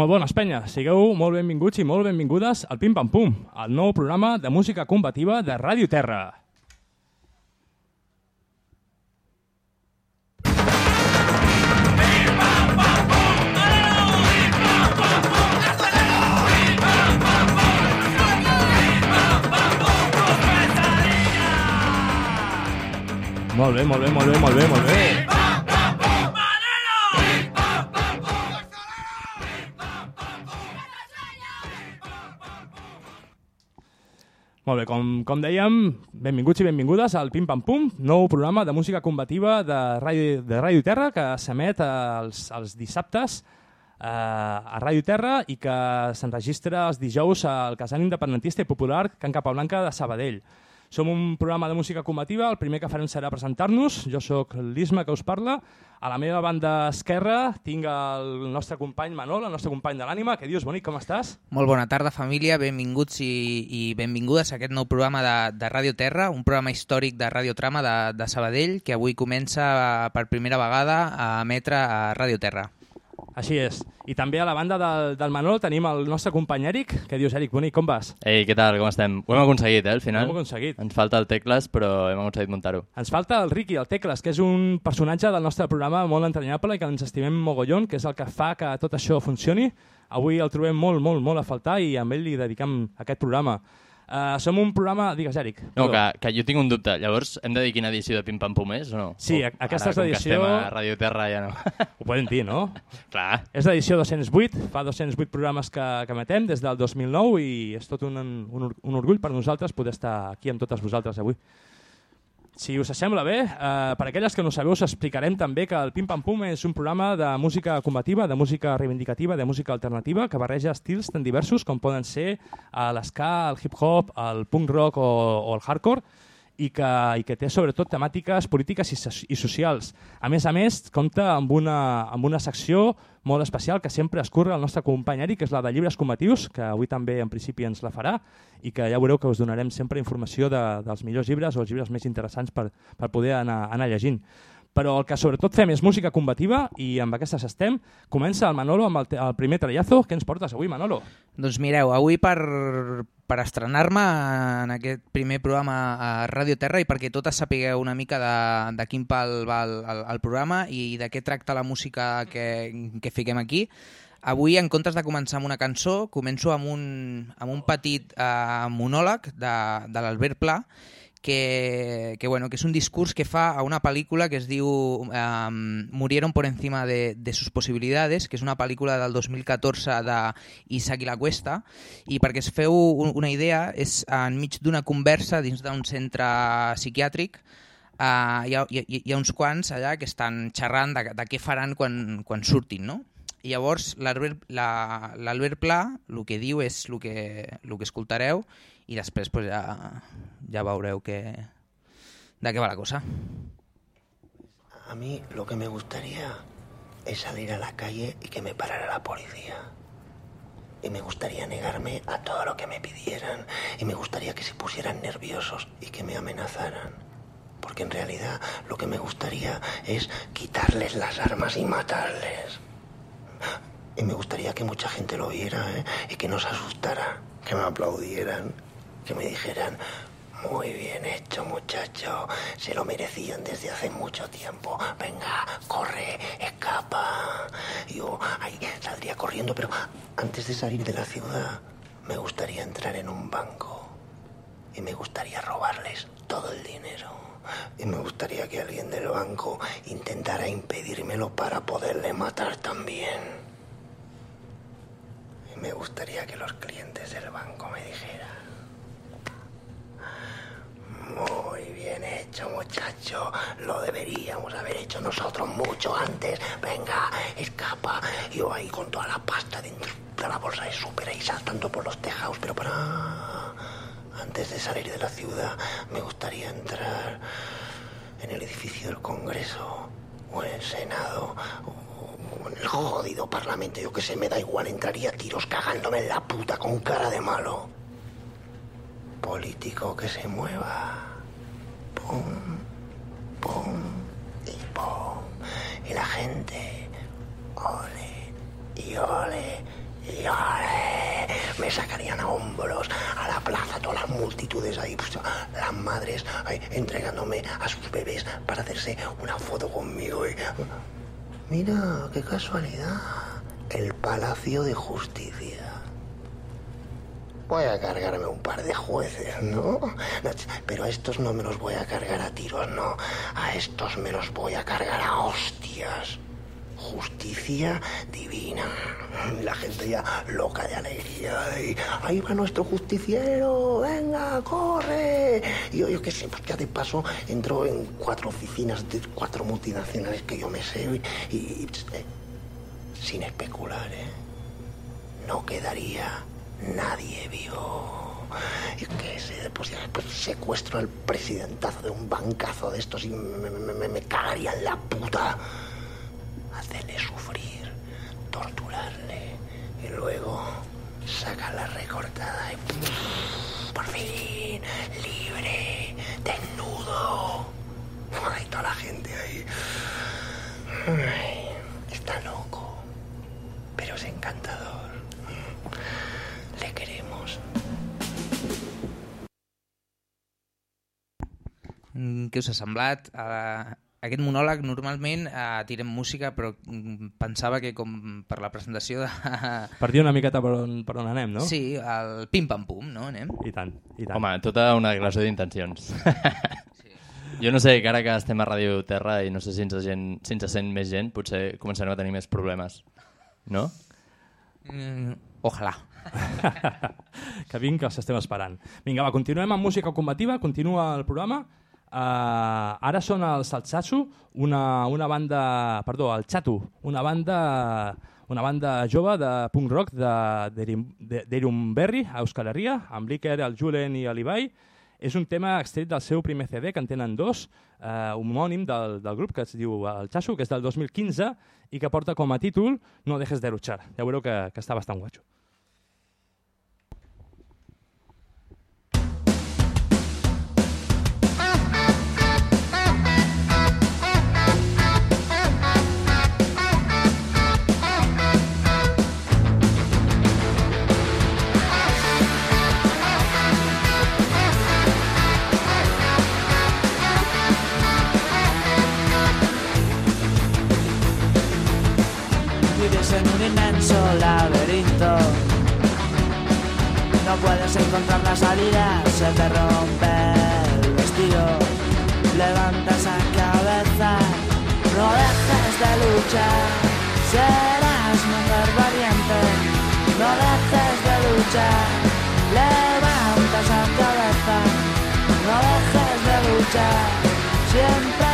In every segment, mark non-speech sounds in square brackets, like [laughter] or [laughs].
Molt bones, penya. Sigueu molt benvinguts i molt benvingudes al Pim Pam Pum, el nou programa de música combativa de Ràdio Terra. Molt bé, molt bé, molt bé, molt bé, molt bé. Molt bé, com, com dèiem, benvinguts i benvingudes al Pim Pam Pum, nou programa de música combativa de Ràdio, de Ràdio Terra que s'emet els, els dissabtes eh, a Ràdio Terra i que s'enregistra els dijous al casal independentista i popular Can Capablanca de Sabadell. Som un programa de música combativa, el primer que farem serà presentar-nos. Jo sóc l'Isma que us parla. A la meva banda esquerra tinc el nostre company Manol, el nostre company de l'ànima. Què dius, bonic, com estàs? Molt bona tarda, família. Benvinguts i, i benvingudes a aquest nou programa de, de Ràdio Terra, un programa històric de Radiotrama de, de Sabadell, que avui comença per primera vegada a emetre a Ràdio Terra. Així és. I també a la banda del, del Manol tenim el nostre company Eric. Què dius, Eric? Bonic, com vas? Ei, què tal? Com estem? Ho hem aconseguit, eh, al Ho final. hem aconseguit. Ens falta el Tecles, però hem aconseguit muntar-ho. Ens falta el Ricky, el Tecles, que és un personatge del nostre programa molt entranyable i que ens estimem mogollon, que és el que fa que tot això funcioni. Avui el trobem molt, molt, molt a faltar i amb ell li dedicam aquest programa. Uh, som un programa... Digues, Eric. No, que, que jo tinc un dubte. Llavors, hem de dir quina edició de Pim Pam Pum és o no? Sí, a- aquesta ara, és l'edició- estem a Radio Terra ja no. [laughs] Ho podem dir, no? [laughs] Clar. És l'edició 208, fa 208 programes que, que emetem des del 2009 i és tot un, un, un orgull per nosaltres poder estar aquí amb totes vosaltres avui. Si us sembla bé, eh, per aquelles que no sabeu, us explicarem també que el Pim Pam Pum és un programa de música combativa, de música reivindicativa, de música alternativa, que barreja estils tan diversos com poden ser eh, l'esca, el hip-hop, el punk rock o, o el hardcore, i que, i que té sobretot temàtiques polítiques i, i socials. A més a més, compta amb una, amb una secció molt especial que sempre escurre el nostre company Eric, que és la de llibres combatius, que avui també en principi ens la farà, i que ja veureu que us donarem sempre informació de, dels millors llibres o els llibres més interessants per, per poder anar, anar llegint. Però el que sobretot fem és música combativa i amb aquestes estem. Comença el Manolo amb el, el primer treillazo. Què ens portes avui, Manolo? Doncs mireu, avui per, per estrenar-me en aquest primer programa a Ràdio Terra i perquè totes sapigueu una mica de, de quin pal va el, el, el programa i de què tracta la música que, que fiquem aquí, Avui, en comptes de començar amb una cançó, començo amb un, amb un petit eh, monòleg de, de l'Albert Pla, que, que, bueno, que és un discurs que fa a una pel·lícula que es diu um, Murieron por encima de, de sus posibilidades, que és una pel·lícula del 2014 d'Isaac i la Cuesta, i perquè es feu un, una idea, és enmig d'una conversa dins d'un centre psiquiàtric, uh, hi, ha, hi, hi ha uns quants allà que estan xerrant de, de què faran quan, quan surtin, no? I llavors l'Albert la- l'Albert Pla el que diu és el que, el que escoltareu i després pues, ja, ja veureu que, de què va la cosa. A mí lo que me gustaría es salir a la calle y que me parara la policía. Y me gustaría negarme a todo lo que me pidieran. Y me gustaría que se pusieran nerviosos y que me amenazaran. Porque en realidad lo que me gustaría es quitarles las armas y matarles. Y me gustaría que mucha gente lo viera ¿eh? y que no se asustara, que me aplaudieran, que me dijeran, muy bien hecho muchacho, se lo merecían desde hace mucho tiempo. Venga, corre, escapa. Yo ahí saldría corriendo, pero antes de salir de la ciudad me gustaría entrar en un banco y me gustaría robarles todo el dinero. Y me gustaría que alguien del banco intentara impedírmelo para poderle matar también. Y me gustaría que los clientes del banco me dijeran, muy bien hecho muchacho, lo deberíamos haber hecho nosotros mucho antes. Venga, escapa. Yo ahí con toda la pasta dentro de la bolsa de súper ahí saltando por los tejados, pero para... Antes de salir de la ciudad, me gustaría entrar en el edificio del Congreso o en el Senado o en el jodido Parlamento. Yo que sé, me da igual, entraría a tiros cagándome en la puta con cara de malo. Político que se mueva. Pum, y pum. Y ole me sacarían a hombros a la plaza, todas las multitudes ahí, pues, las madres entregándome a sus bebés para hacerse una foto conmigo. Mira, qué casualidad. El Palacio de Justicia. Voy a cargarme un par de jueces, ¿no? Pero a estos no me los voy a cargar a tiros, no. A estos me los voy a cargar a hostias. Justicia divina. La gente ya loca de alegría. Y ahí va nuestro justiciero. Venga, corre. Y yo, yo qué sé, ya de paso entró en cuatro oficinas de cuatro multinacionales que yo me sé. Y, y- eh, sin especular, ¿eh? No quedaría nadie vivo. Yo qué sé, pues pues secuestro al presidentazo de un bancazo de estos y me- me- me cagaría en la puta. Hacerle sufrir, torturarle y luego sacarla recortada y por fin libre, desnudo. Ay, toda la gente ahí. Está loco, pero es encantador. Le queremos. Mm, Què us ha semblat? Uh, aquest monòleg normalment uh, tirem música, però mm, pensava que com per la presentació de... [laughs] Per dir una miqueta per on, per on anem, no? Sí, el pim-pam-pum, no? Anem? I tant, i tant. Home, tota una declaració d'intencions. [laughs] Jo no sé, que ara que estem a Ràdio Terra i no sé si ens, gent, si ens sent més gent, potser començarem a tenir més problemes. No? Mm, ojalà. [laughs] que vinga, els estem esperant. Vinga, va, continuem amb música combativa, continua el programa. Uh, ara són els Saltsatsu, una, una banda... Perdó, el Chatu, una banda una banda jove de punk rock d'Erumberri, a Euskal Herria, amb l'Iker, el Julen i l'Ibai. És un tema extret del seu primer CD, que en tenen dos, eh, homònim del, del grup, que es diu El Chasu, que és del 2015, i que porta com a títol No dejes de luchar. Ja veureu que, que està bastant guatxo. Inmenso laberinto. No puedes encontrar la salida, se te rompe el vestido. Levanta esa cabeza, no dejes de luchar. Serás mujer valiente, no dejes de luchar. Levanta esa cabeza, no dejes de luchar. Siempre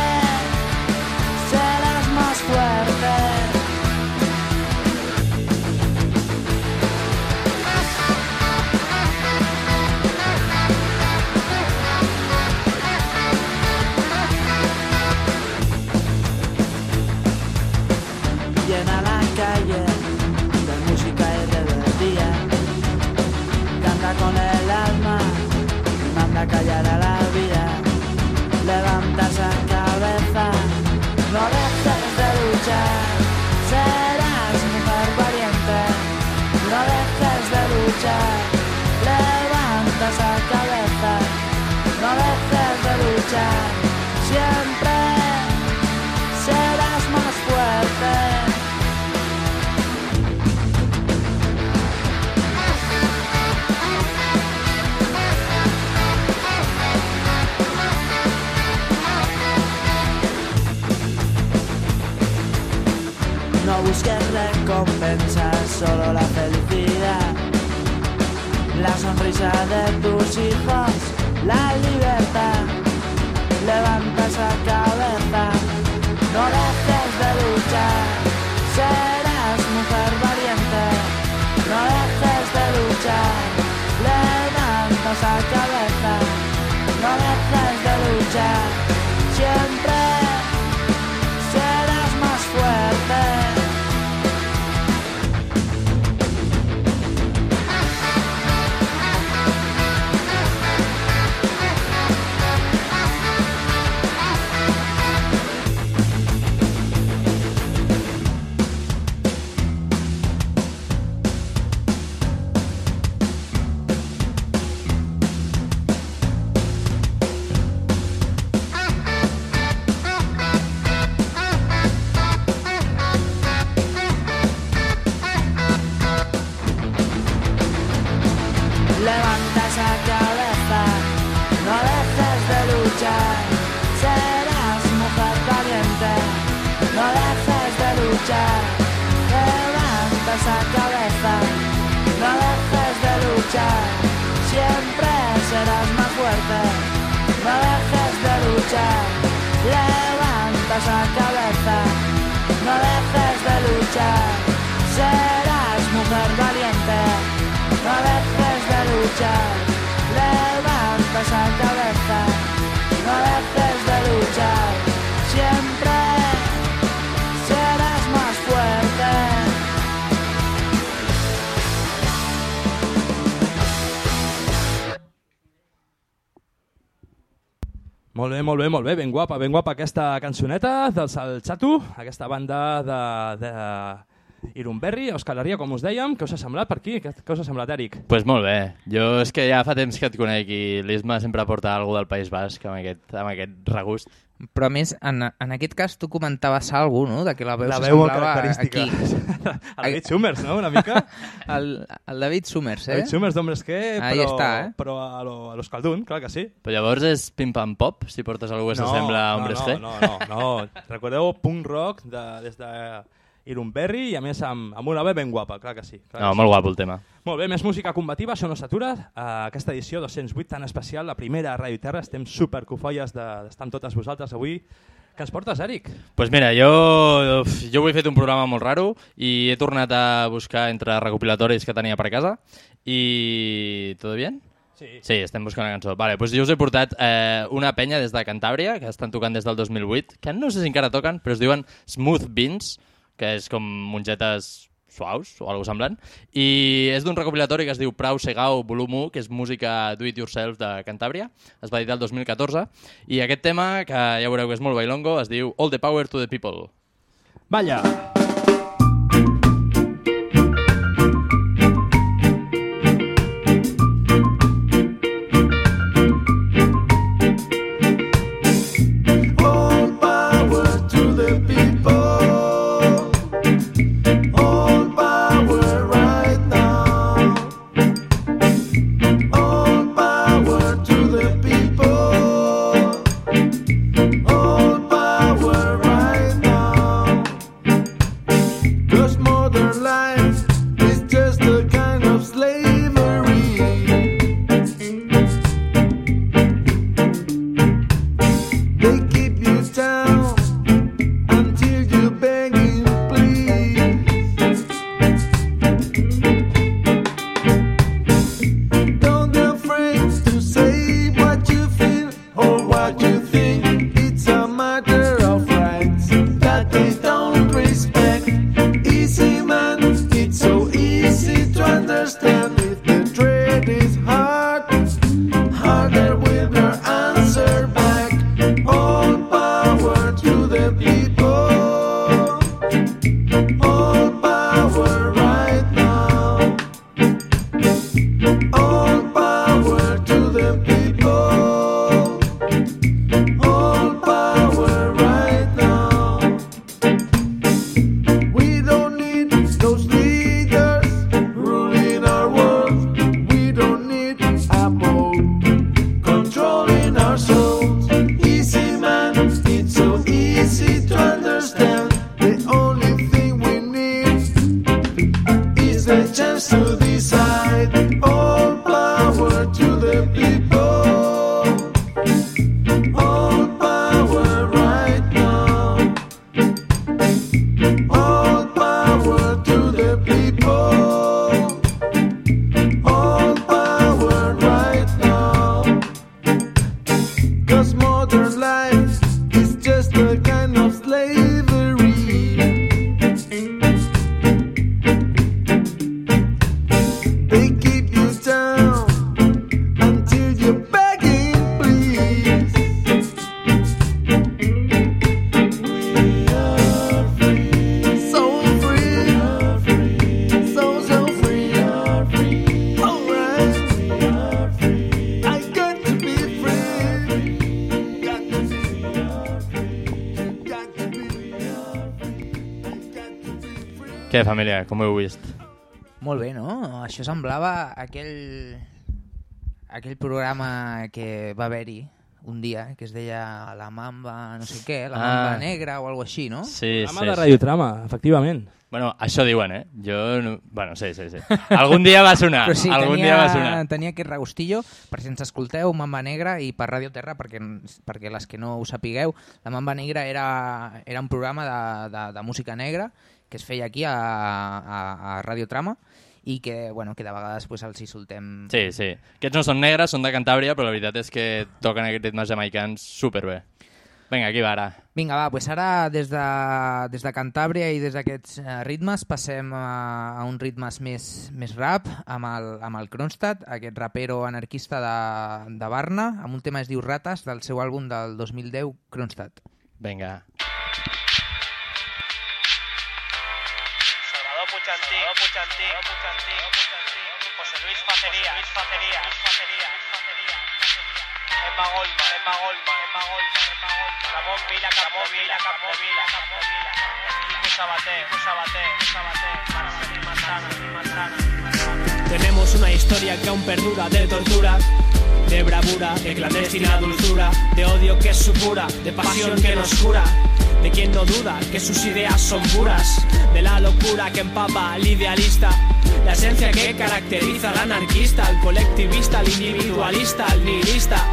recompensas, solo la felicidad. La sonrisa de tus hijos, la libertad. Levanta esa cabeza, no dejes de luchar. Serás mujer valiente, no dejes de luchar. Levanta esa cabeza, no dejes de luchar. Molt bé, molt bé, ben guapa, ben guapa aquesta cançoneta del Salxatu, aquesta banda de, de Irumberri, Euskal Herria, com us dèiem. Què us ha semblat per aquí? Què, què us ha semblat, Eric? pues molt bé. Jo és que ja fa temps que et conec i l'Isma sempre porta alguna del País Basc amb aquest, amb aquest regust. Però a més, en, en aquest cas tu comentaves alguna no? De que la veu La veu característica. aquí. [laughs] El David Summers, no?, una mica. [laughs] El, el David Summers, eh? David Summers d'Hombres que, Ahí però, està, eh? però a lo, a l'Euskaldun, clar que sí. Però llavors és pim-pam-pop, si portes algú que s'assembla a Hombres no, G? no, no, no. Recordeu punk rock de, des de Irumberri i a més amb, amb una veu ben guapa, clar que sí. Clar No, que sí. molt guapo el tema. Molt bé, més música combativa, això no s'atura. Uh, aquesta edició 208 tan especial, la primera a Ràdio Terra, estem super cofolles de- d'estar amb totes vosaltres avui. Què ens portes, Eric? pues mira, jo, jo avui he fet un programa molt raro i he tornat a buscar entre recopilatoris que tenia per casa i... Tot bien? Sí. Sí, estem buscant una cançó. Vale, doncs jo us he portat eh, una penya des de Cantàbria, que estan tocant des del 2008, que no sé si encara toquen, però es diuen Smooth Beans, que és com mongetes suaus o alguna semblant, i és d'un recopilatori que es diu Prau Segau Volum 1, que és música do-it-yourself de Cantàbria, es va editar el 2014, i aquest tema, que ja veureu que és molt bailongo, es diu All the Power to the People. Vaya! All família, com ho heu vist? Molt bé, no? Això semblava aquell aquell programa que va haver-hi un dia, que es deia La Mamba, no sé què, La Mamba Ah. Negra o alguna així, no? Sí, Programa sí, de sí. radiotrama, efectivament. Bueno, això diuen, eh? Jo... No... Bueno, sí, sí, sí. Algun dia va sonar. Però sí, Algun tenia, dia va sonar. tenia aquest regustillo, per si ens escolteu, Mamba Negra i per Radio Terra, perquè, perquè les que no ho sapigueu, la Mamba Negra era, era un programa de, de, de música negra que es feia aquí a, a, a Radio Trama i que, bueno, que de vegades pues, els hi soltem... Sí, sí. Aquests no són negres, són de Cantàbria, però la veritat és que toquen aquests ritmes jamaicans superbé. Vinga, aquí va ara. Vinga, va, pues ara des de, des de Cantàbria i des d'aquests eh, ritmes passem a, a uns ritmes més, més rap amb el, amb el Kronstadt, aquest rapero anarquista de, de Barna, amb un tema que es diu Rates del seu àlbum del 2010, Kronstadt. Vinga. Salvador Puchantí, Puchantí, Puchantí, José Luis Facería, Luis Facería, Luis Facería, Emma Golma, Emma Golma, Emma Golma, Emma Golma, Ramón Vila, Ramón Vila, Ramón Vila, Ramón Vila, Quico Sabaté, Quico Sabaté, Quico Sabaté, Marcelí Manzana, Manzana. Tenemos una historia que aún perdura de tortura, de bravura, de clandestina dulzura, de odio que supura, de pasión que nos cura. De quien no duda que sus ideas son puras, de la locura que empapa al idealista, la esencia que caracteriza al anarquista, al colectivista, al individualista, al nihilista.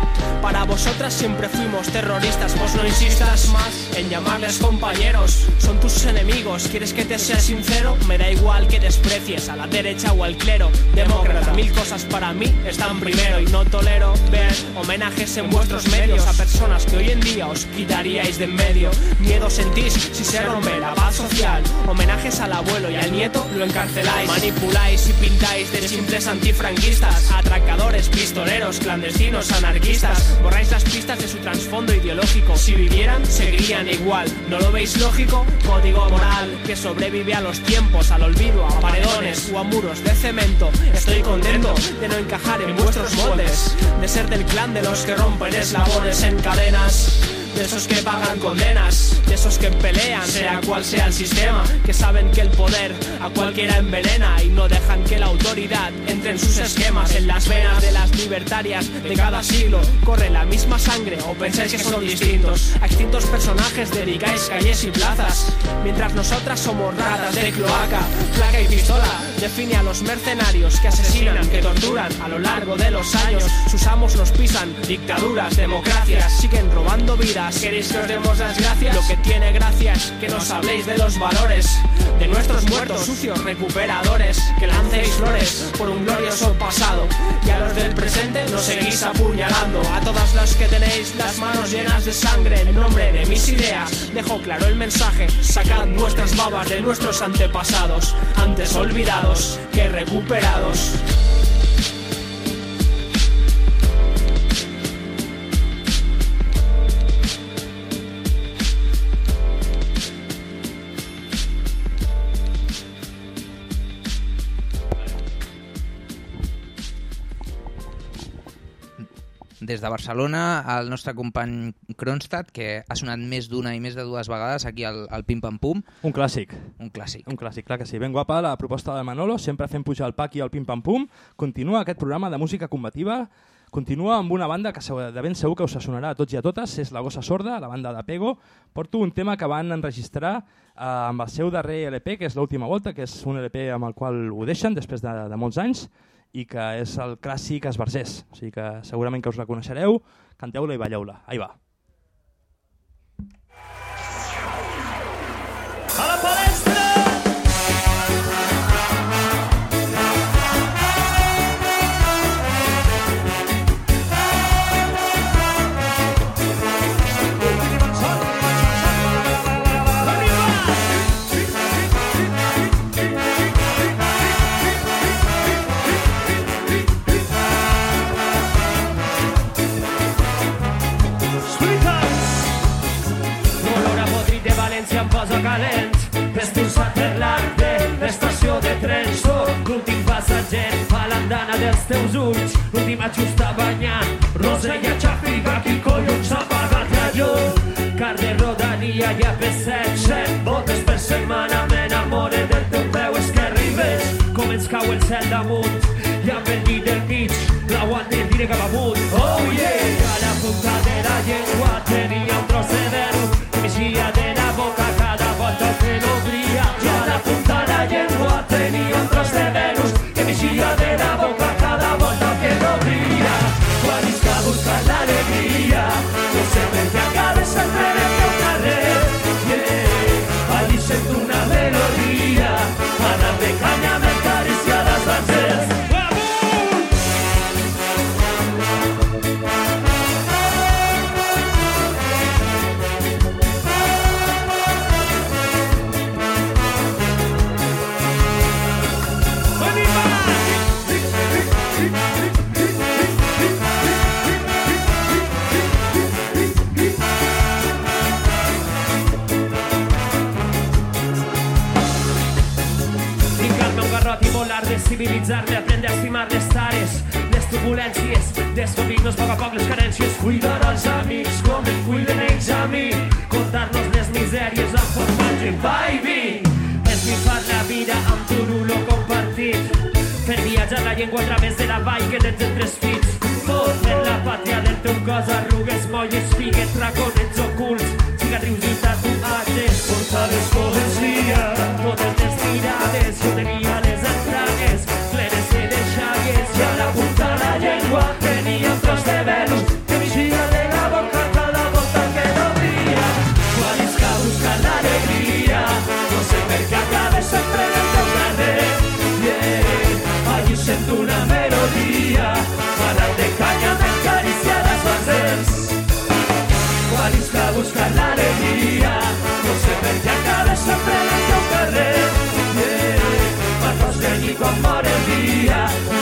Para vosotras siempre fuimos terroristas, vos no insistas más en llamarles compañeros, son tus enemigos. ¿Quieres que te sea sincero? Me da igual que desprecies a la derecha o al clero. Demócrata, mil cosas para mí están primero y no tolero ver homenajes en vuestros medios a personas que hoy en día os quitaríais de en medio. Miedo sentís si se rompe la paz social. Homenajes al abuelo y al nieto lo encarceláis. Manipuláis y pintáis de simples antifranquistas, atracadores, pistoleros, clandestinos, anarquistas. Borráis las pistas de su trasfondo ideológico. Si vivieran, seguirían igual. ¿No lo veis lógico? Código moral que sobrevive a los tiempos, al olvido, a paredones o a muros de cemento. Estoy contento de no encajar en vuestros moldes, de ser del clan de los que rompen eslabones en cadenas. De esos que pagan condenas, de esos que pelean, sea cual sea el sistema, que saben que el poder a cualquiera envenena y no dejan que la autoridad entre en sus esquemas. En las venas de las libertarias de cada siglo corre la misma sangre o pensáis que son distintos. A extintos personajes dedicáis calles y plazas, mientras nosotras somos ratas de cloaca, placa y pistola. Define a los mercenarios que asesinan, que torturan a lo largo de los años. Sus amos nos pisan, dictaduras, democracias, siguen robando vidas. ¿Queréis que os demos las gracias? Lo que tiene gracia es que nos habléis de los valores, de nuestros muertos sucios recuperadores, que lancéis flores por un glorioso pasado. Y a los del presente nos seguís apuñalando. A todas las que tenéis las manos llenas de sangre, en nombre de mis ideas, dejo claro el mensaje. Sacad vuestras babas de nuestros antepasados, antes olvidados que recuperados. Des de Barcelona, el nostre company Kronstadt, que ha sonat més d'una i més de dues vegades aquí al, al Pim Pam Pum, Un clàssic. un clàssic. Un clàssic, clar que sí. Ben guapa la proposta de Manolo, sempre fent pujar el paqui al pim-pam-pum. Continua aquest programa de música combativa, continua amb una banda que de ben segur que us sonarà a tots i a totes, és La Gossa Sorda, la banda de Pego. Porto un tema que van enregistrar eh, amb el seu darrer LP, que és l'última volta, que és un LP amb el qual ho deixen després de, de molts anys, i que és el clàssic esbarzers. O sigui que segurament que us reconeixereu, canteu-la i balleu-la. Ahí va. calents més cursat per l'arc de l'estació de trens Soc l'últim passatger fa l'andana dels teus ulls. L'últim ajust a banyar rosa i a va qui collons s'ha pagat la llum car de rodania i a pesset set botes per setmana m'enamore del teu peu és que arribes com ens cau el cel damunt i amb el llit del mig la guant de dire cap amunt. depressão. amore via.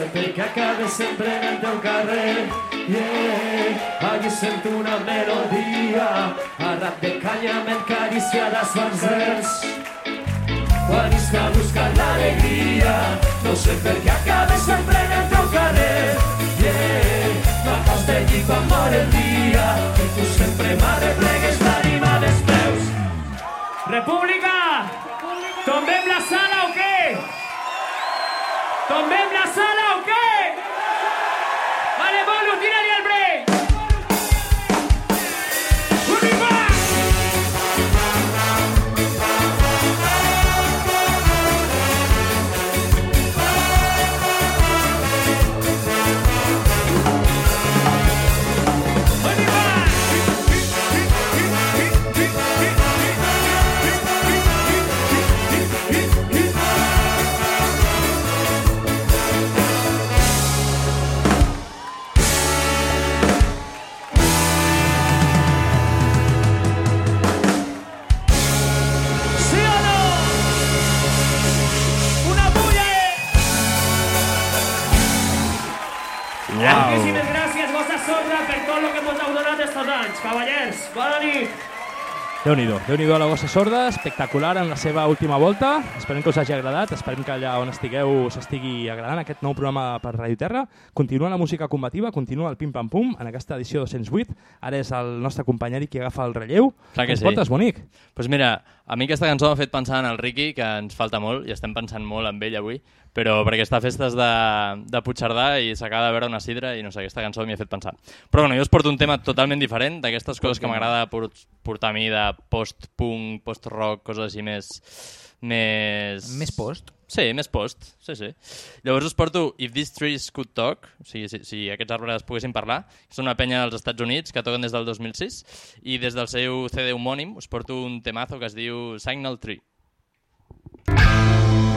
saber que acabe sempre en el teu carrer. Yeah, allí sento una melodia, a rap de canyament carícia Quan Veniste a buscar l'alegria, no sé per què acabe sempre en el teu carrer. Yeah, m'acabes de llit quan mor el dia, i tu sempre m'arreplegues l'ànima dels peus. República! República! Tombem la sala o què? Tombem sorra per tot el que pot heu donat estos anys, cavallers. Bona nit. Déu-n'hi-do, déu nhi déu a la gossa sorda, espectacular en la seva última volta. Esperem que us hagi agradat, esperem que allà on estigueu s'estigui agradant aquest nou programa per Radio Terra. Continua la música combativa, continua el pim-pam-pum en aquesta edició 208. Ara és el nostre company Eric qui agafa el relleu. Clar que sí. portes, bonic? Doncs pues mira, a mi aquesta cançó m'ha fet pensar en el Ricky, que ens falta molt, i estem pensant molt en ell avui, però perquè està a festes de, de Puigcerdà i s'acaba de veure una sidra i no sé, aquesta cançó m'hi ha fet pensar. Però bueno, jo us porto un tema totalment diferent, d'aquestes coses que m'agrada portar a mi de post-punk, post-rock, coses així més... Més... Més post? Sí, més post, sí, sí. Llavors us porto If These Trees Could Talk, o sigui, si, si aquests arbres poguessin parlar, És són una penya dels Estats Units que toquen des del 2006, i des del seu CD homònim us porto un temazo que es diu Signal Tree. Signal Tree.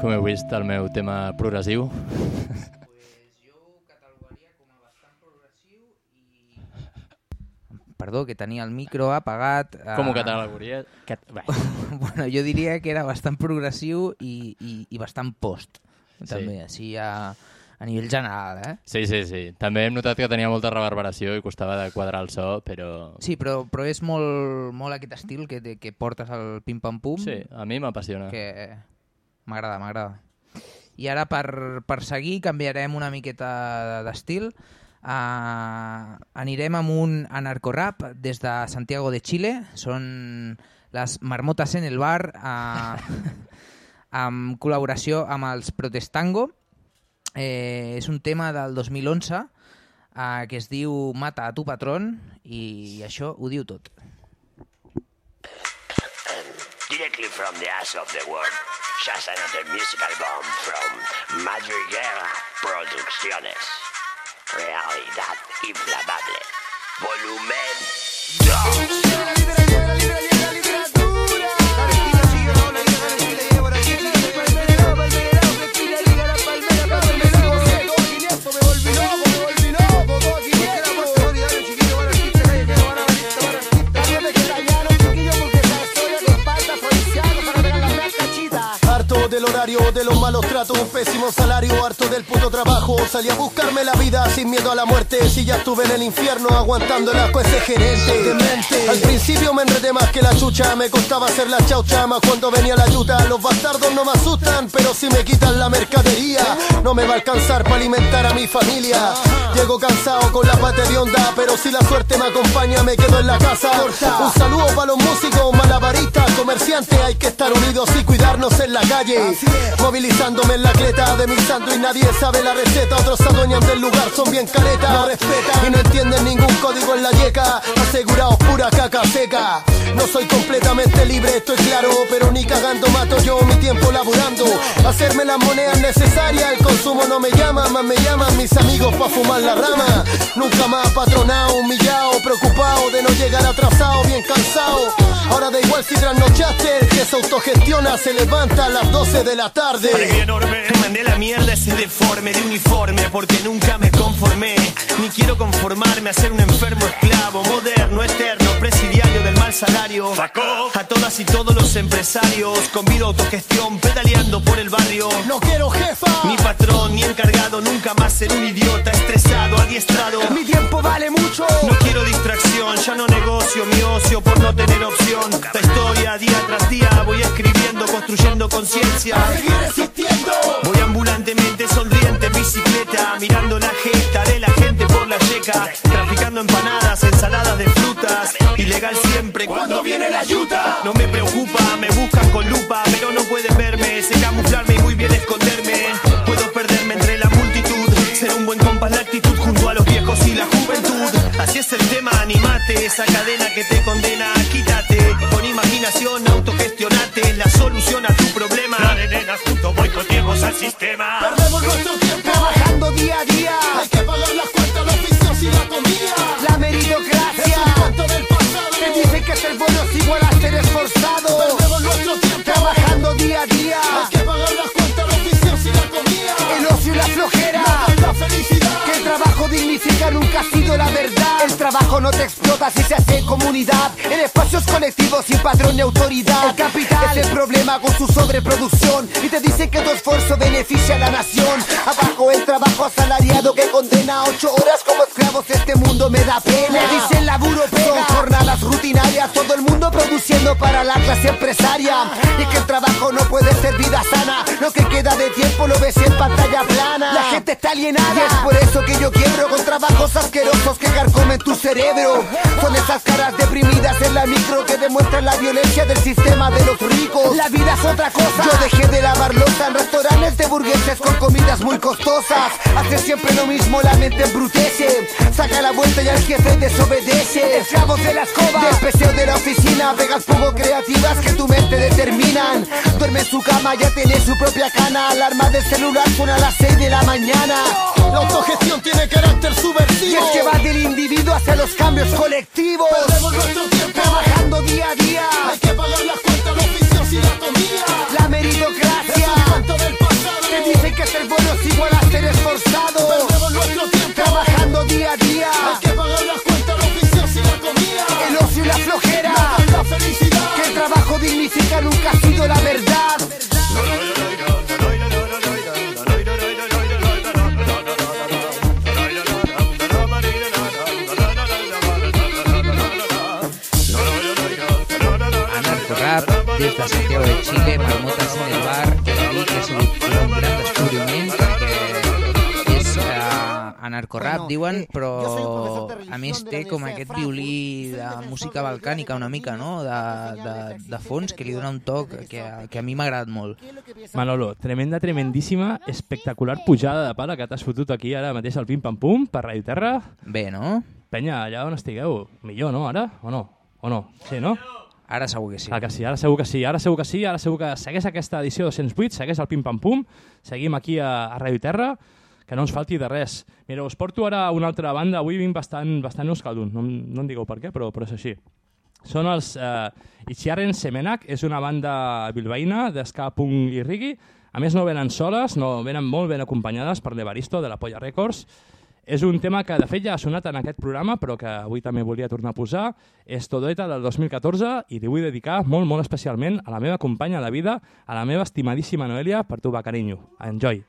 Com heu vist, el meu tema progressiu. Perdó, que tenia el micro apagat. eh, Com ho categoria? Cat... [laughs] Bueno, jo diria que era bastant progressiu i, i, i bastant post, Sí. també, així a, a nivell general, eh? Sí, sí, sí. També hem notat que tenia molta reverberació i costava de quadrar el so, però... Sí, però, però és molt, molt aquest estil que, que portes al pim-pam-pum, Sí, a mi m'apassiona. que m'agrada, m'agrada. I ara per, per seguir canviarem una miqueta d'estil. Uh, anirem amb un anarcorap des de Santiago de Chile. Són les Marmotas en el bar uh, [laughs] amb col·laboració amb els Protestango. Eh, és un tema del 2011 uh, que es diu Mata a tu patrón i això ho diu tot. Directly from the ass of the world, just another musical bomb from Madriguera Producciones. Realidad inflamable. Volumen 2. Del horario, de los malos tratos, un pésimo salario, harto del puto trabajo. Salí a buscarme la vida sin miedo a la muerte. Si ya estuve en el infierno aguantando el asco ese gerente. Al principio me enredé más que la chucha, me costaba hacer la chaucha, más cuando venía la yuta. Los bastardos no me asustan, pero si me quitan la mercadería, no me va a alcanzar para alimentar a mi familia. Llego cansado con la pata onda, pero si la suerte me acompaña, me quedo en la casa. Un saludo para los músicos, malabaristas, comerciantes. Hay que estar unidos y cuidarnos en la calle. Movilizándome en la cleta de mi sándwich, nadie sabe la receta. Otros adueñan del lugar, son bien caretas. Y no entienden ningún código en la yeca. Asegurados pura caca seca. No soy completamente libre, esto es claro, pero ni cagando mato yo mi tiempo laburando. Hacerme las monedas necesarias, el consumo no me llama, más me llaman mis amigos pa' fumar la rama. Nunca más patronado, humillado, preocupado de no llegar atrasado, bien cansado. Ahora da igual si trasnochaste, el que se autogestiona se levanta a las 12 de la tarde. Alegría enorme, mandé la mierda ese deforme de uniforme porque nunca me conformé. Ni quiero conformarme a ser un enfermo esclavo, moderno, eterno, presidiario del mal salario. A todas y todos los empresarios, convido a autogestión, pedaleando por el barrio. No quiero jefa, Ni patrón, ni encargado, nunca más ser un idiota, estresado, adiestrado. mi tiempo vale mucho. No quiero distracción, ya no negocio mi ocio por no tener opción. La historia día tras día voy escribiendo, construyendo conciencia. Seguir resistiendo. Voy ambulantemente sonriente en bicicleta, mirando la jeta de la gente por la yeca, traficando empanadas, ensaladas de frutas, ilegal siempre cuando viene la yuta. No me preocupa, me buscan con lupa, pero no pueden verme, sé camuflarme y muy bien esconderme. Puedo perderme entre la multitud, ser un buen compa en la actitud junto a los viejos y la juventud. Así es el tema, animate, esa cadena que te condena, quítate. Con imaginación, autogestionate, es la solución a tu problema. Dale, nena, juntos boicoteemos al sistema. Dignifica nunca ha sido la verdad. El trabajo no te explota si se hace en comunidad. En espacios colectivos sin patrón ni autoridad. El capital es el problema con su sobreproducción. Y te dice que tu esfuerzo beneficia a la nación. Abajo el trabajo asalariado que condena ocho horas como esclavos. Este mundo me da pena. Dicen produciendo para la clase empresaria. Y que el trabajo no puede ser vida sana. Lo que queda de tiempo lo ves en pantalla plana. La gente está alienada. Y es por eso que yo quiebro con trabajos asquerosos que carcomen tu cerebro. Son esas caras deprimidas la micro que demuestran la violencia del sistema de los ricos. La vida es otra cosa. Yo dejé de lavar losa en restaurantes de burgueses con comidas muy costosas. Hace siempre lo mismo, la mente embrutece. Saca la vuelta y al jefe desobedece. Esclavos de la escoba, del de la oficina. Pegas poco creativas que tu mente determinan. Duerme en su cama, ya tiene su propia cana. Alarma del celular suena a las 6 de la mañana. La autogestión tiene carácter Y subversivo. es que va del individuo hacia los cambios colectivos trabajando día a día. Hay que pagar las cuentas, los vicios y la comida. La meritocracia. Es del pasado. Te dicen que ser bueno es igual a ser esforzado. Trabajando día a día. Hay que pagar las cuentas, los vicios y la comida. El ocio y la flojera. La felicidad. Que el trabajo dignifica nunca ha sido la verdad. Des de Santiago de Chile, Marmotas en el bar, que va dir que ha sigut un gran descobriment perquè és eh, anarcorrap, diuen, però a més té com aquest violí de música balcànica una mica, no?, de, de, de fons, que li dona un toc que, que a mi m'ha agradat molt. Manolo, tremenda, tremendíssima, espectacular pujada de pala que t'has fotut aquí ara mateix al Pim Pam Pum per Radio Terra. Bé, no? Penya, allà on estigueu, millor, no, ara? O no? O no? Sí, no? Ara segur que sí. Ah, que sí, ara segur que sí, ara segur que sí, ara segur que segueix aquesta edició 208, segueix el Pim Pam Pum, seguim aquí a, a Radio Terra, que no ens falti de res. Mira, us porto ara a una altra banda, avui vinc bastant, bastant euskaldun, no, no em digueu per què, però, però és així. Són els eh, Itxiarren Semenak, és una banda bilbaïna d'esca, punk i reggae. A més, no venen soles, no venen molt ben acompanyades per l'Evaristo de la Polla Records. És un tema que, de fet, ja ha sonat en aquest programa, però que avui també volia tornar a posar. És Todoeta del 2014 i li vull dedicar molt, molt especialment a la meva companya de vida, a la meva estimadíssima Noelia, per tu va, carinyo. Enjoy.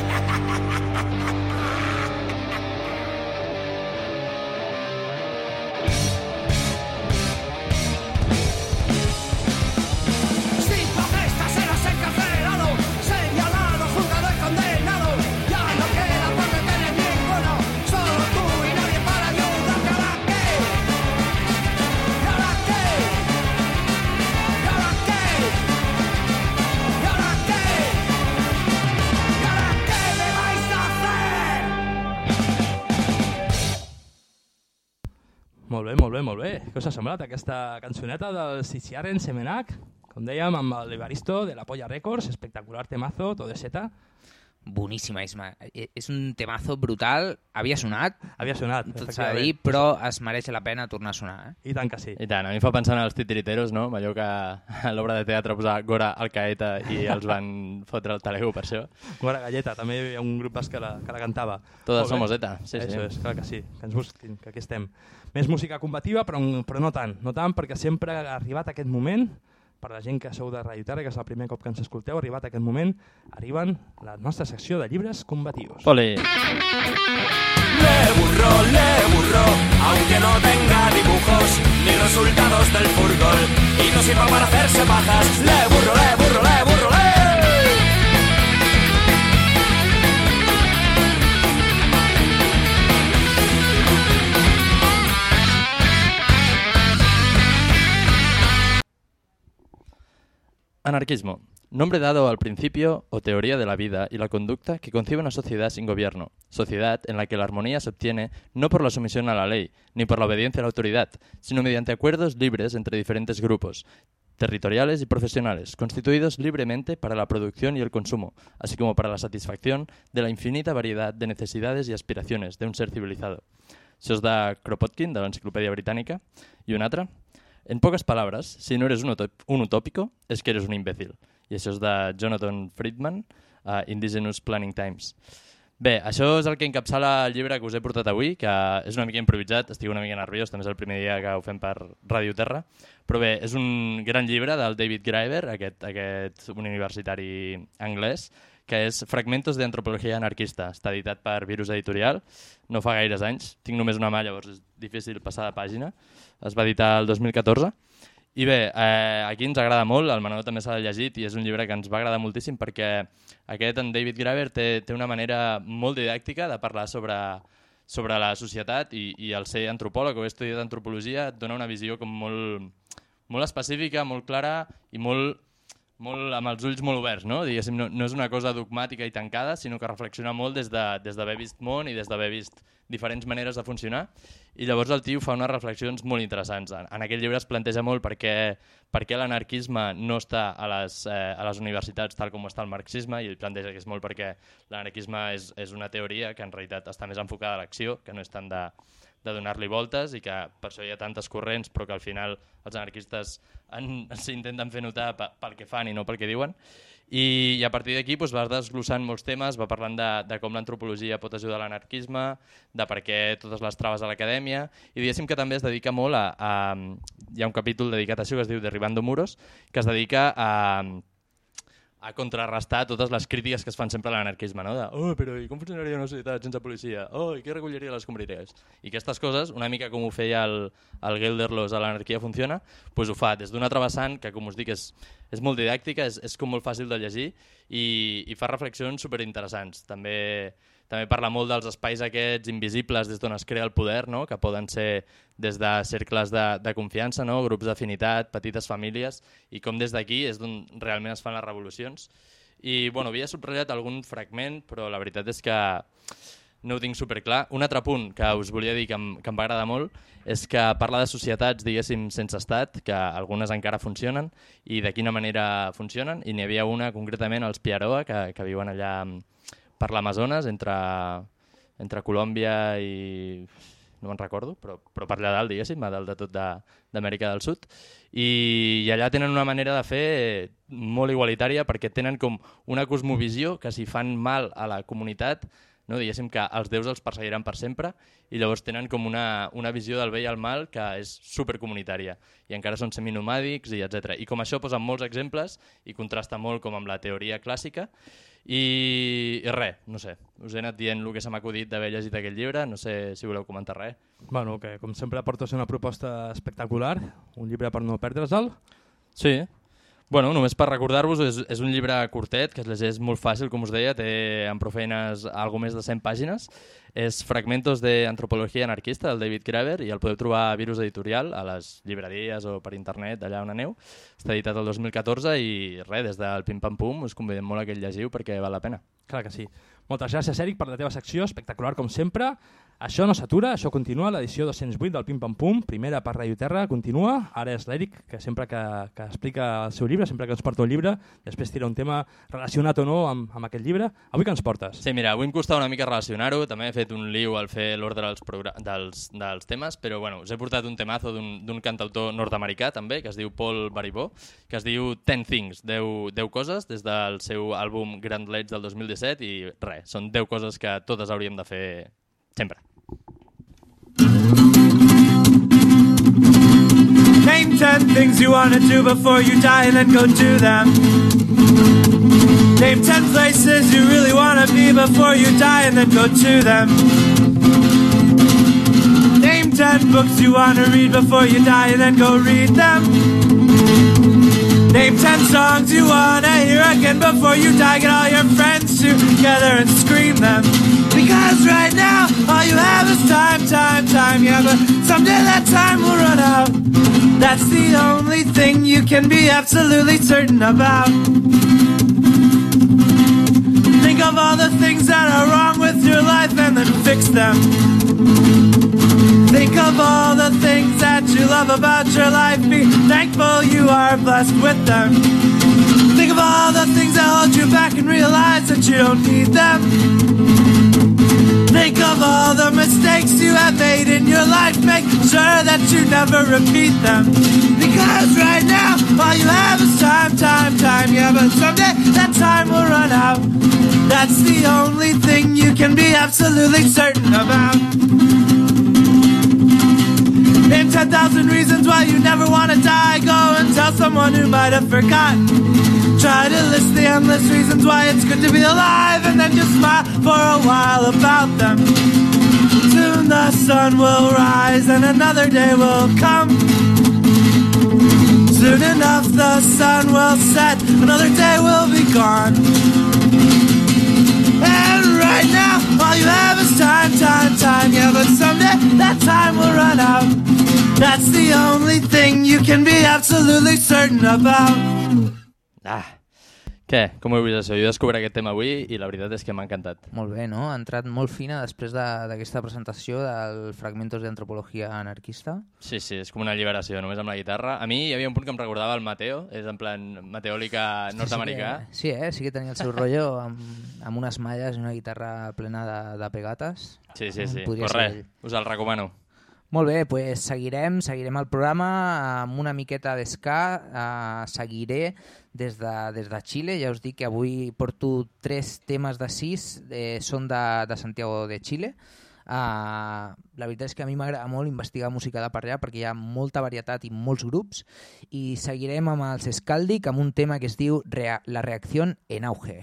Ha ha ha ha ha ha! Us ha semblat aquesta cançoneta del Sitxiarren Semenac? Com dèiem, amb l'Evaristo de la Polla Records, espectacular temazo, todo Z. Boníssima, és, e- és un temazo brutal. Havia sonat, Havia sonat, tot s'ha de dir, però es mereix la pena tornar a sonar. Eh? I tant que sí. I tant, a mi em fa pensar en els titiriteros, no? Allò que a l'obra de teatre posar Gora Alcaeta i els van fotre el talego per això. Guara Galleta, també hi havia un grup basc que la, que la cantava. Bé. somos ETA, sí, sí. Eso és, clar que sí, que ens busquin, que aquí estem. Més música combativa, però, però no tant, no tant, perquè sempre ha arribat aquest moment per la gent que sou de Radio Terra, que és el primer cop que ens escolteu, arribat aquest moment, arriben la nostra secció de llibres combatius. Ole. Le burro, le burro, aunque no tenga dibujos ni resultados del fútbol y no sirva para hacerse bajas. Le burro, le burro, le burro, Anarquismo. Nombre dado al principio o teoría de la vida y la conducta que concibe una sociedad sin gobierno. Sociedad en la que la armonía se obtiene no por la sumisión a la ley, ni por la obediencia a la autoridad, sino mediante acuerdos libres entre diferentes grupos, territoriales y profesionales, constituidos libremente para la producción y el consumo, así como para la satisfacción de la infinita variedad de necesidades y aspiraciones de un ser civilizado. Se os da Kropotkin, de la Enciclopedia Británica, y un altre. En poques palabras, si no eres un, un utópico, es que eres un imbécil. I això és de Jonathan Friedman, a Indigenous Planning Times. Bé, això és el que encapçala el llibre que us he portat avui, que és una mica improvisat, estic una mica nerviós, també és el primer dia que ho fem per Ràdio Terra, però bé, és un gran llibre del David Graeber, aquest, aquest universitari anglès, que és Fragmentos de Antropologia Anarquista. Està editat per Virus Editorial, no fa gaires anys, tinc només una mà, llavors és difícil passar de pàgina. Es va editar el 2014. I bé, eh, aquí ens agrada molt, el Manolo també s'ha llegit i és un llibre que ens va agradar moltíssim perquè aquest, en David Graeber, té, té una manera molt didàctica de parlar sobre, sobre la societat i, i el ser antropòleg o haver estudiat antropologia et dona una visió com molt, molt específica, molt clara i molt, molt amb els ulls molt oberts, no? Diguéssim, no, no és una cosa dogmàtica i tancada, sinó que reflexiona molt des d'haver de, vist món i des d'haver vist diferents maneres de funcionar. I llavors el tio fa unes reflexions molt interessants. En, en aquest llibre es planteja molt per què, per què l'anarquisme no està a les, eh, a les universitats tal com està el marxisme, i planteja que és molt perquè l'anarquisme és, és una teoria que en realitat està més enfocada a l'acció, que no és tant de, de donar-li voltes i que per això hi ha tantes corrents però que al final els anarquistes en- [laughs] s'intenten fer notar pe- pel que fan i no pel que diuen. I, i a partir d'aquí doncs, va desglossant molts temes, va parlant de, de com l'antropologia pot ajudar l'anarquisme, de per què totes les traves a l'acadèmia i diguéssim que també es dedica molt a, a... Hi ha un capítol dedicat a això que es diu Derribando Muros, que es dedica a, a contrarrestar totes les crítiques que es fan sempre a l'anarquisme, no? De, oh, però i com funcionaria una societat sense policia? Oh, i què recolliria les escombraries? I aquestes coses, una mica com ho feia el, el Gelderlos a l'anarquia funciona, doncs ho fa des d'una altra vessant que, com us dic, és, és molt didàctica, és, és com molt fàcil de llegir i, i fa reflexions superinteressants. També també parla molt dels espais aquests invisibles des d'on es crea el poder, no? que poden ser des de cercles de, de confiança, no? grups d'afinitat, petites famílies, i com des d'aquí és d'on realment es fan les revolucions. I bueno, havia subratllat algun fragment, però la veritat és que no ho tinc superclar. Un altre punt que us volia dir que em, que em va agradar molt és que parla de societats, diguéssim, sense estat, que algunes encara funcionen, i de quina manera funcionen, i n'hi havia una concretament, els Piaroa, que, que viuen allà per l'Amazones, entre, entre Colòmbia i... no me'n recordo, però, però per allà dalt, diguéssim, a dalt de tot de- d'Amèrica del Sud. I, I allà tenen una manera de fer molt igualitària perquè tenen com una cosmovisió que si fan mal a la comunitat no? diguéssim que els déus els perseguiran per sempre i llavors tenen com una, una visió del bé i el mal que és supercomunitària i encara són seminomàdics i etc. I com això posen molts exemples i contrasta molt com amb la teoria clàssica i, i res, no sé, us he anat dient el que se m'ha acudit d'haver llegit aquest llibre, no sé si voleu comentar res. Bueno, que com sempre portes una proposta espectacular, un llibre per no perdre'l. Sí. Bueno, només per recordar-vos, és, és un llibre curtet, que es llegeix molt fàcil, com us deia, té en prou feines algo més de 100 pàgines. És Fragmentos de Antropologia Anarquista, del David Graeber, i el podeu trobar a Virus Editorial, a les llibreries o per internet, allà on aneu. Està editat el 2014 i res, des del Pim Pam Pum us convidem molt a que el llegiu perquè val la pena. Clar que sí. Moltes gràcies, Eric, per la teva secció, espectacular com sempre. Això no s'atura, això continua, l'edició 208 del Pim Pam Pum, primera per Radio Terra, continua. Ara és l'Eric, que sempre que, que explica el seu llibre, sempre que ens porta un llibre, després tira un tema relacionat o no amb, amb aquest llibre. Avui que ens portes? Sí, mira, avui em costava una mica relacionar-ho, també he fet un liu al fer l'ordre dels, dels, dels temes, però bueno, us he portat un temazo d'un cantautor nord-americà també, que es diu Paul Baribó, que es diu Ten Things, 10, 10 coses, des del seu àlbum Grand Ledge del 2017, i res, són 10 coses que totes hauríem de fer sempre. Name ten things you want to do before you die and then go do them. Name 10 places you really want to be before you die and then go to them. Name 10 books you want to read before you die and then go read them. Name 10 songs you want to hear again before you die. Get all your friends together and scream them. Because right now, all you have is time, time, time. Yeah, but someday that time will run out. That's the only thing you can be absolutely certain about. Think of all the things that are wrong with your life and then fix them. Think of all the things that you love about your life. Be thankful you are blessed with them. Think of all the things that hold you back and realize that you don't need them. Think of all the mistakes you have made in your life. Make sure that you never repeat them. Because right now, all you but someday that time will run out. That's the only thing you can be absolutely certain about. In 10,000 reasons why you never want to die. Go and tell someone who might have forgotten. Try to list the endless reasons why it's good to be alive and then just smile for a while about them. Soon the sun will rise and another day will come. Soon enough the sun will set, another day will be gone. And right now, all you have is time, time, time. Yeah, but someday that time will run out. That's the only thing you can be absolutely certain about. Ah. Què? Com ho heu vist això? Jo descobro aquest tema avui i la veritat és que m'ha encantat. Molt bé, no? Ha entrat molt fina després de- d'aquesta presentació del Fragmentos d'Antropologia Anarquista. Sí, sí, és com una alliberació, només amb la guitarra. A mi hi havia un punt que em recordava el Mateo, és en plan meteòlica nord-americà. Sí, sí, eh? Sí que tenia el seu rotllo amb, amb unes malles i una guitarra plena de, de pegates. Sí, sí, sí. Podria Pues res, us el recomano. Molt bé, pues seguirem, seguirem el programa amb una miqueta d'esca, uh, seguiré des de, des de Xile, ja us dic que avui porto tres temes de sis, eh, són de, de Santiago de Xile. Uh, la veritat és que a mi m'agrada molt investigar música de per allà perquè hi ha molta varietat i molts grups i seguirem amb els Scaldic amb un tema que es diu Rea La reacció en auge.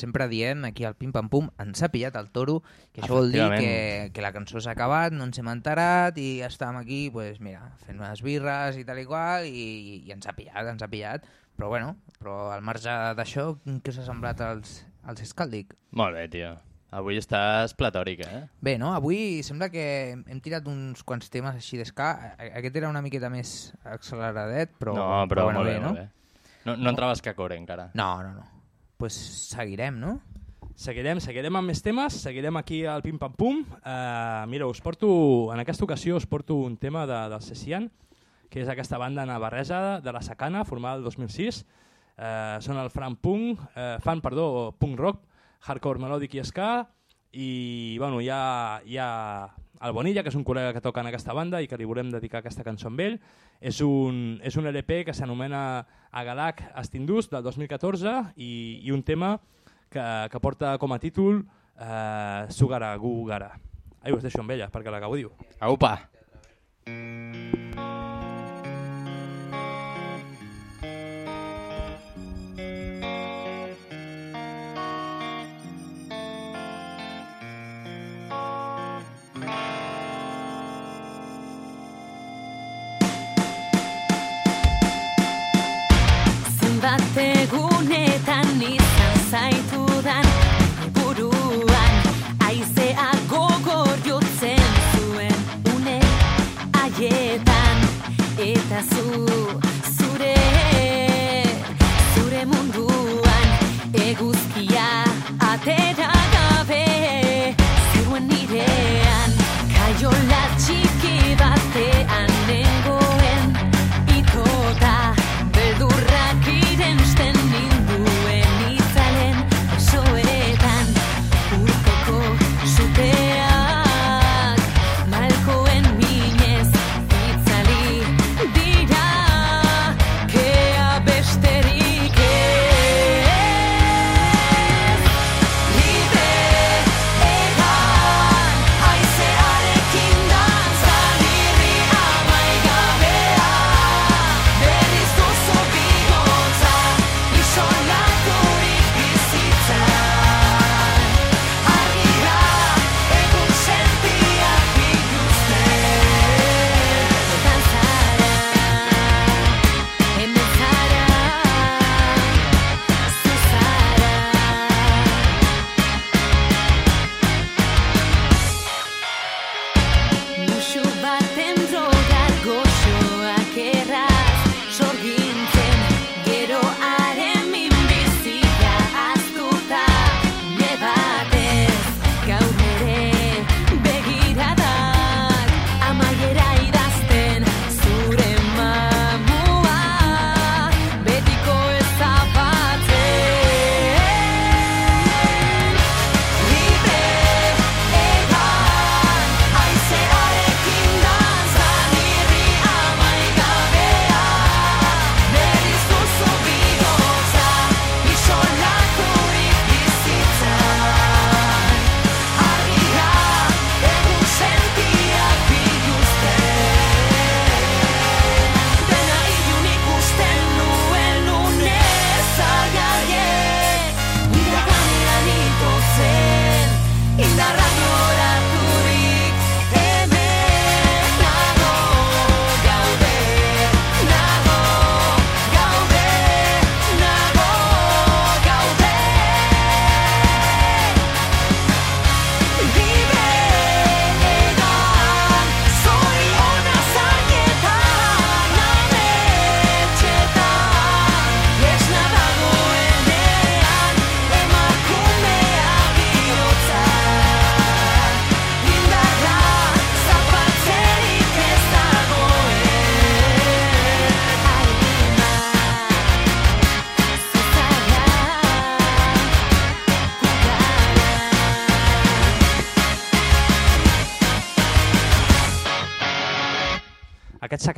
Sempre diem, aquí al Pim Pam Pum ens ha pillat el toro, que això vol dir que, que la cançó s'ha acabat, no ens hem enterat i estàvem aquí, pues, mira, fent unes birres i tal i qual, i, i ens ha pillat, ens ha pillat. Però bueno, però al marge d'això, què us ha semblat als, als Scaldic? Molt bé, tio. Avui estàs platòric, eh? Bé, no? Avui sembla que hem, tirat uns quants temes així d'esca. Aquest era una miqueta més acceleradet, però, no, però, bueno, molt bé, no? molt bé. No, no entraves que core encara. No, no, no. Pues seguirem, no? Seguirem, seguirem amb més temes, seguirem aquí al Pim Pam Pum. Uh, mira, us porto, en aquesta ocasió us porto un tema de, del Cessian, que és aquesta banda navarresa de la Sacana, formada el 2006. Uh, són el Fran Punk, uh, fan, perdó, punk rock, hardcore melòdic i ska, i bueno, hi ha, hi ha el Bonilla, que és un col·lega que toca en aquesta banda i que li volem dedicar aquesta cançó amb ell. És un, és un LP que s'anomena Agalac Astindus del 2014 i, i un tema que, que porta com a títol eh, Sugara Gugara. Ahí us deixo amb ella perquè la gaudiu. Aupa! Zenbat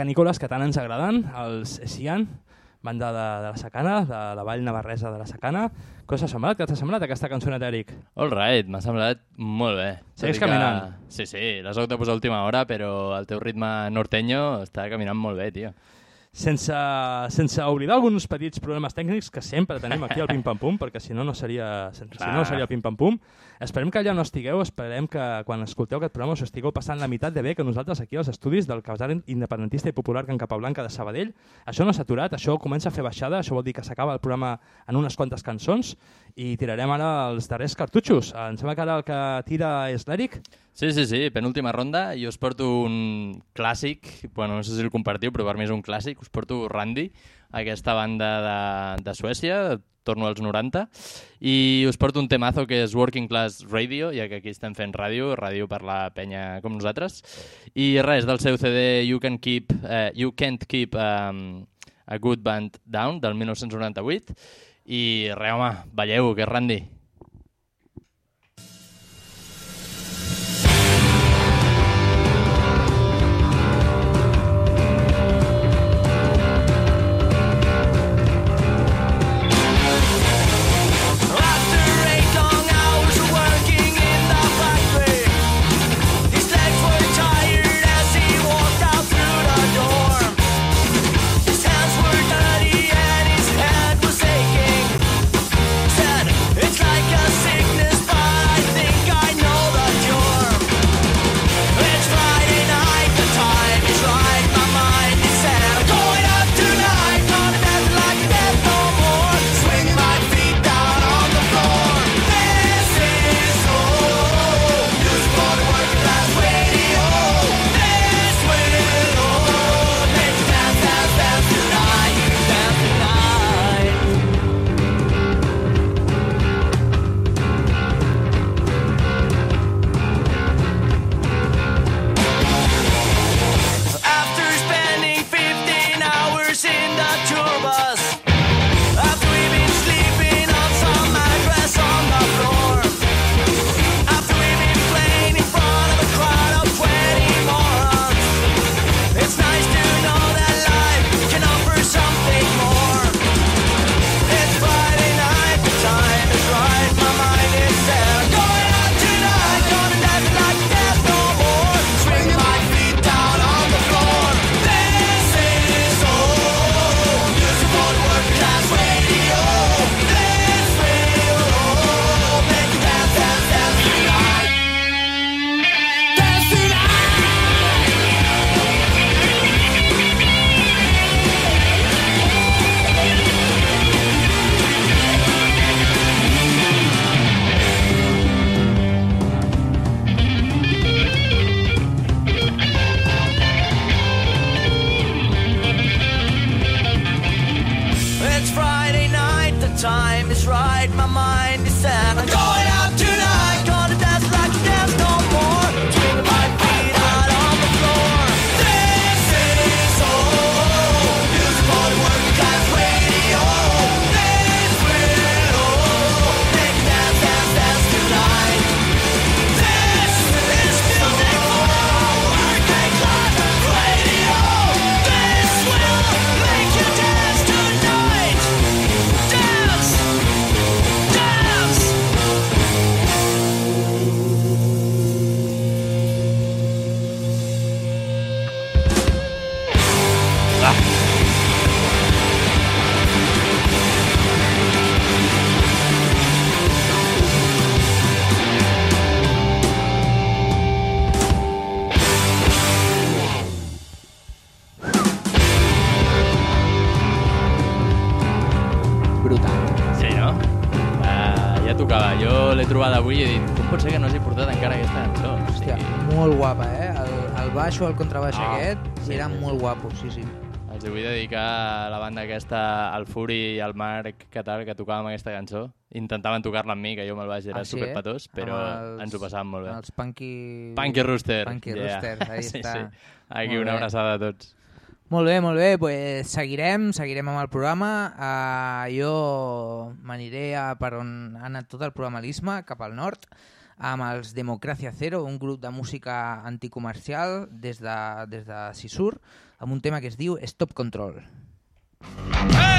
Aquests sacanícoles que tant ens agraden, els Essian, banda de, de la Sacana, de la vall navarresa de la Sacana. Què us ha semblat? Què t'ha semblat aquesta cançoneta, Eric? All right, m'ha semblat molt bé. Segueix i que- caminant. Sí, sí, les hagut de posar a última hora, però el teu ritme norteño està caminant molt bé, tio. sense, sense oblidar alguns petits problemes tècnics que sempre tenim aquí al Pim Pam Pum, perquè si no no seria, si no, no seria el Pim Pam Pum. Esperem que allà on estigueu, esperem que quan escolteu aquest programa us estigueu passant la meitat de bé que nosaltres aquí als estudis del casal independentista i popular Can Capablanca de Sabadell. Això no s'ha aturat, això comença a fer baixada, això vol dir que s'acaba el programa en unes quantes cançons i tirarem ara els darrers cartutxos. Em sembla que ara el que tira és l'Eric. Sí, sí, sí, penúltima ronda. Jo us porto un clàssic, bueno, no sé si el compartiu, però per mi és un clàssic. Us porto Randy, aquesta banda de, de Suècia, torno als 90, i us porto un temazo que és Working Class Radio, ja que aquí estem fent ràdio, ràdio per la penya com nosaltres, i res, del seu CD You, can keep, uh, you Can't Keep um, a Good Band Down, del 1998, i res, home, balleu, que és Randy. Aquesta, al Furi i al Marc, que tal, que tocàvem aquesta cançó. Intentaven tocar-la amb mi, que jo amb el baix era Ah, sí, superpetós, eh? però Amb els- ens ho passàvem molt bé. Els Punky... Punky Rooster. Punky yeah. Roosters, [laughs] ahí sí, està. Sí. Aquí Molt una bé. abraçada a tots. Molt bé, molt bé, pues seguirem, seguirem amb el programa. Uh, jo m'aniré per on ha anat tot el programalisme, cap al nord, amb els Democràcia Zero, un grup de música anticomercial des de, des de Sisur, amb un tema que es diu Stop Control. Control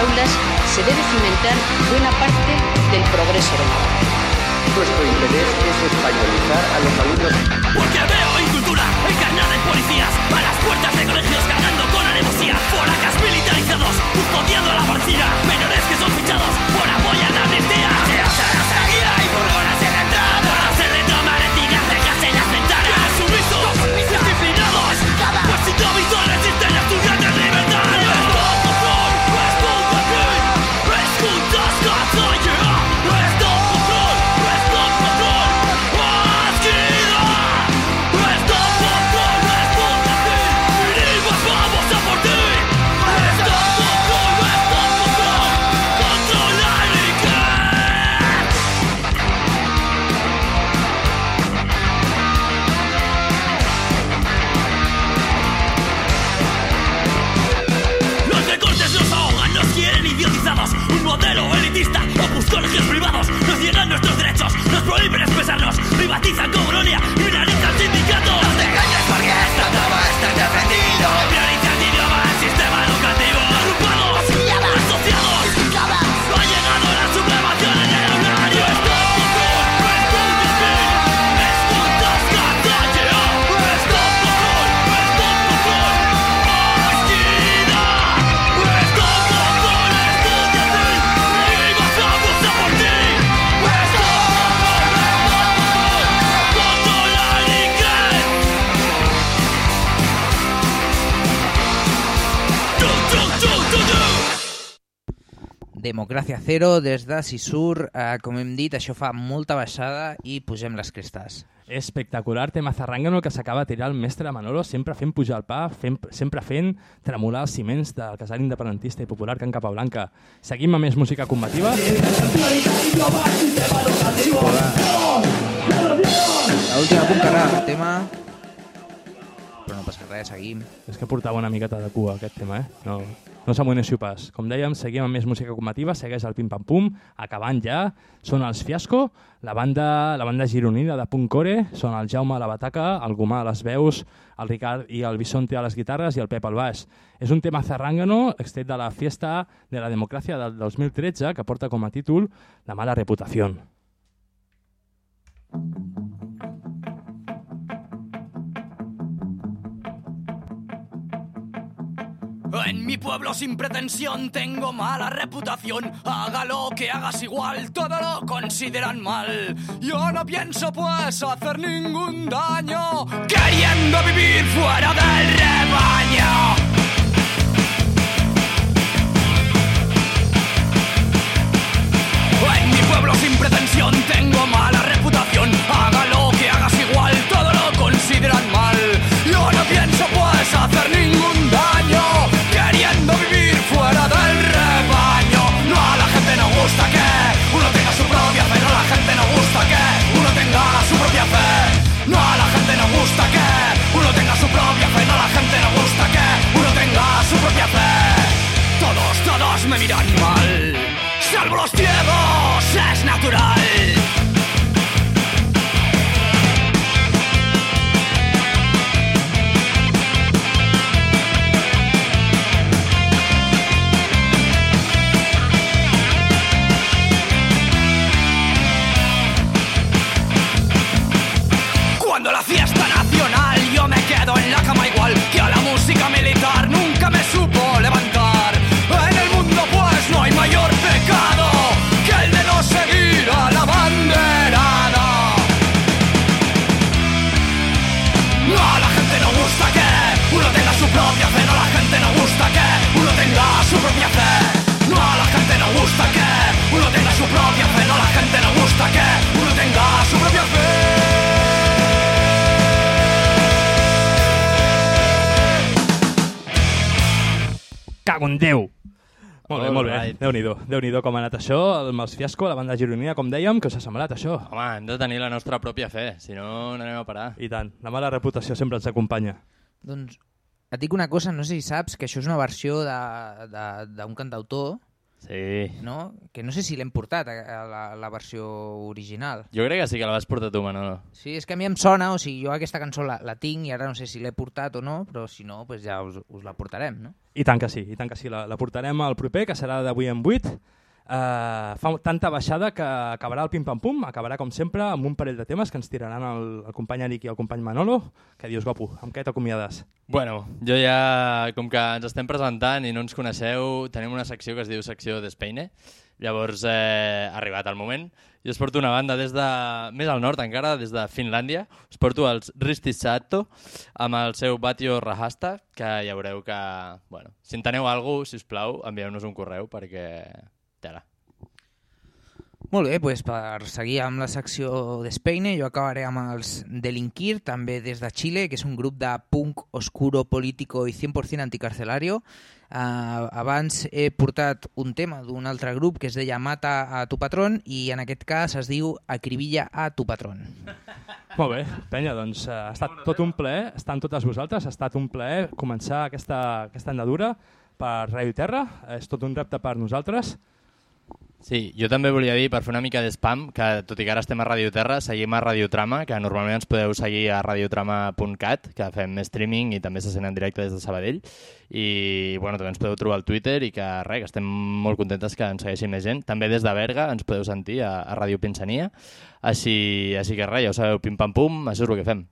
aulas se debe cimentar buena parte del progreso de. Nuestro interés es españolizar a los alumnos. Porque veo incultura encarnada en policías A las puertas de colegios cargando con alevosía Foracas militarizados, custodiando la porcina Menores que son fichados por apoyar la amnistía Democràcia Zero des de Sisur. Eh, com hem dit, això fa molta baixada i pugem les crestes. Espectacular tema zarrangano que s'acaba de tirar el mestre Manolo, sempre fent pujar el pa, fent, sempre fent tremolar els ciments del casal independentista i popular Can Capablanca. Seguim amb més música combativa. L'última punt que el tema... Res, seguim. És que portava una miqueta de cua aquest tema, eh? No, no s'amonéssiu pas. Com dèiem, seguim amb més música combativa, segueix el pim-pam-pum, acabant ja. Són els Fiasco, la banda, la banda gironina de Punk Core, són el Jaume a la bataca, el Gomà a les veus, el Ricard i el Bisonte a les guitarres i el Pep al baix. És un tema zarrangano, extret de la Fiesta de la Democràcia del 2013, que porta com a títol La mala reputació. En mi pueblo sin pretensión tengo mala reputación. Haga lo que hagas igual, todo lo consideran mal. Yo no pienso pues hacer ningún daño, queriendo vivir fuera del rebaño. En mi pueblo sin pretensión tengo mala reputación. Haga lo que hagas igual, todo lo consideran Cago en Déu! Molt bé, molt bé. Déu-n'hi-do. déu nhi déu com ha anat això, amb els Fiasco, la banda gironina, com dèiem, que us ha semblat això? Home, hem de tenir la nostra pròpia fe, si no, no anem a parar. I tant. La mala reputació sempre ens acompanya. Doncs et dic una cosa, no sé si saps, que això és una versió de- de- d'un cantautor Sí. No? Que no sé si l'hem portat a, a la, la versió original. Jo crec que sí que la vas portar tu, Manolo. Sí, és que a mi em sona, o sigui, jo aquesta cançó la, la tinc i ara no sé si l'he portat o no, però si no, pues ja us, us la portarem, no? I tant que sí, i tant que sí. La, la portarem al proper, que serà d'avui en 8. Uh, fa tanta baixada que acabarà el pim-pam-pum, acabarà com sempre amb un parell de temes que ens tiraran el, el company Eric i el company Manolo. Que dius, guapo, amb què t'acomiades? Bueno, jo ja, com que ens estem presentant i no ens coneixeu, tenim una secció que es diu secció d'Espeine. Llavors eh, ha arribat el moment. Jo us porto una banda des de, més al nord encara, des de Finlàndia. Us porto els Risti Sato amb el seu Batio Rahasta, que ja veureu que, bueno, si enteneu alguna cosa, si us plau, envieu-nos un correu perquè... Molt bé, doncs per seguir amb la secció d'Espeine, jo acabaré amb els Delinquir, també des de Xile, que és un grup de punk oscuro, político i 100% anticarcelario. Uh, abans he portat un tema d'un altre grup que es deia Mata a tu patrón i en aquest cas es diu Acribilla a tu patrón. Molt bé, penya, doncs eh, ha estat tot un plaer, estan totes vosaltres, ha estat un plaer començar aquesta, aquesta andadura per Ràdio Terra, és tot un repte per nosaltres. Sí, jo també volia dir, per fer una mica d'espam, que tot i que ara estem a Radio Terra, seguim a Radiotrama, que normalment ens podeu seguir a radiotrama.cat, que fem streaming i també se sent en directe des de Sabadell. I bueno, també ens podeu trobar al Twitter i que res, que estem molt contentes que ens segueixi més gent. També des de Berga ens podeu sentir a, a Ràdio Pinsania. Així, així que res, ja ho sabeu, pim-pam-pum, això és el que fem.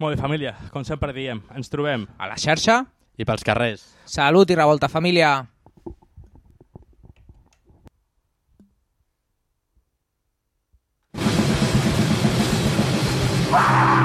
Molt bé, família, com sempre diem, ens trobem a la xarxa i pels carrers. Salut i revolta, família! Ah!